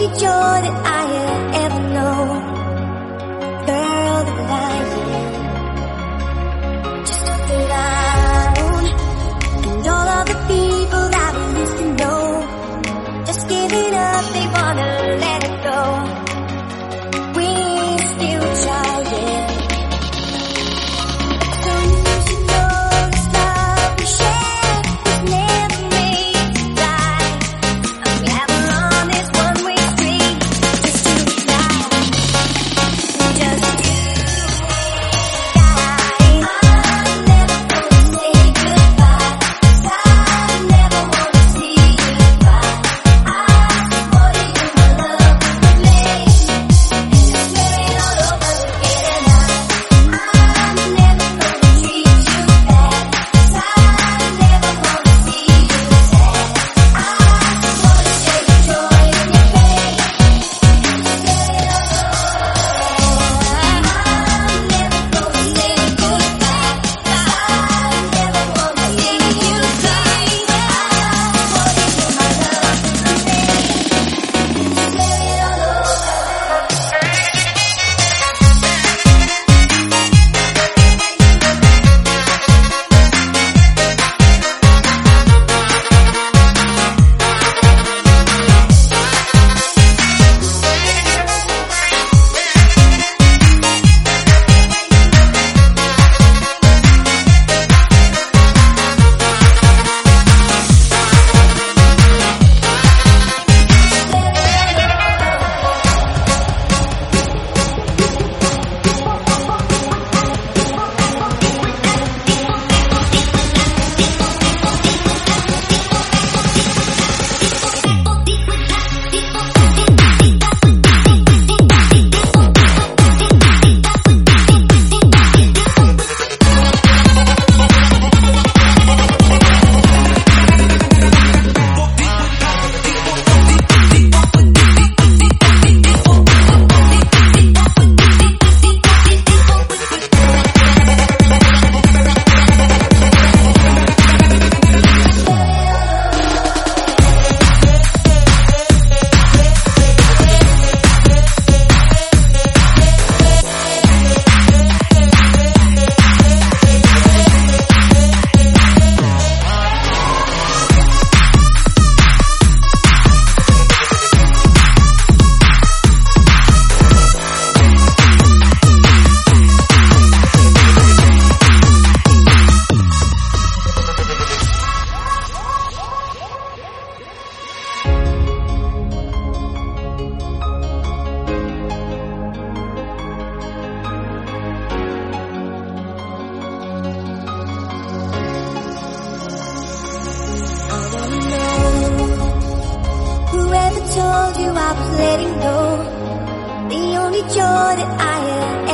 letting go. The The only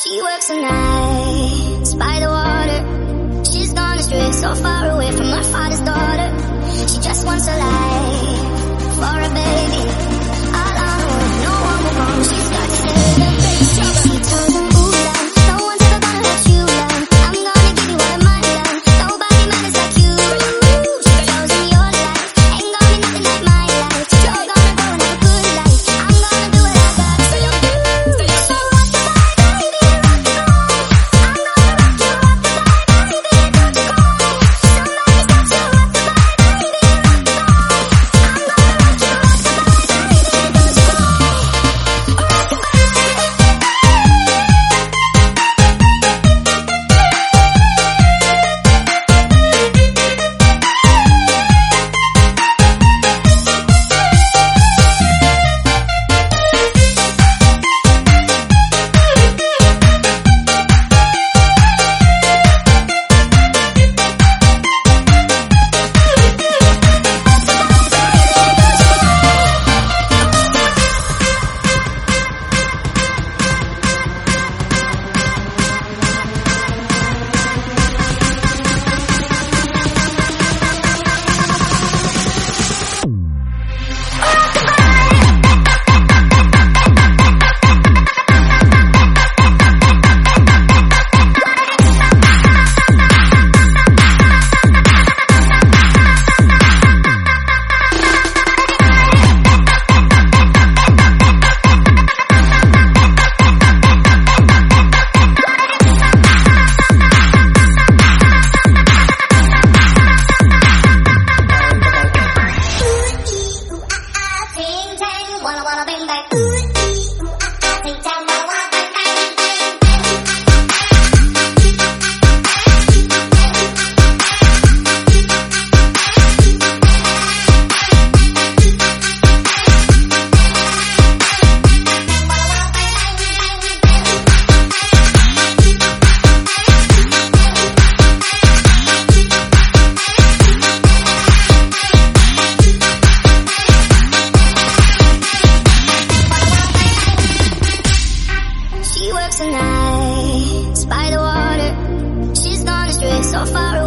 She works the nights by the water. She's gone astray so far away. tonight. By the water, she's gone astray so far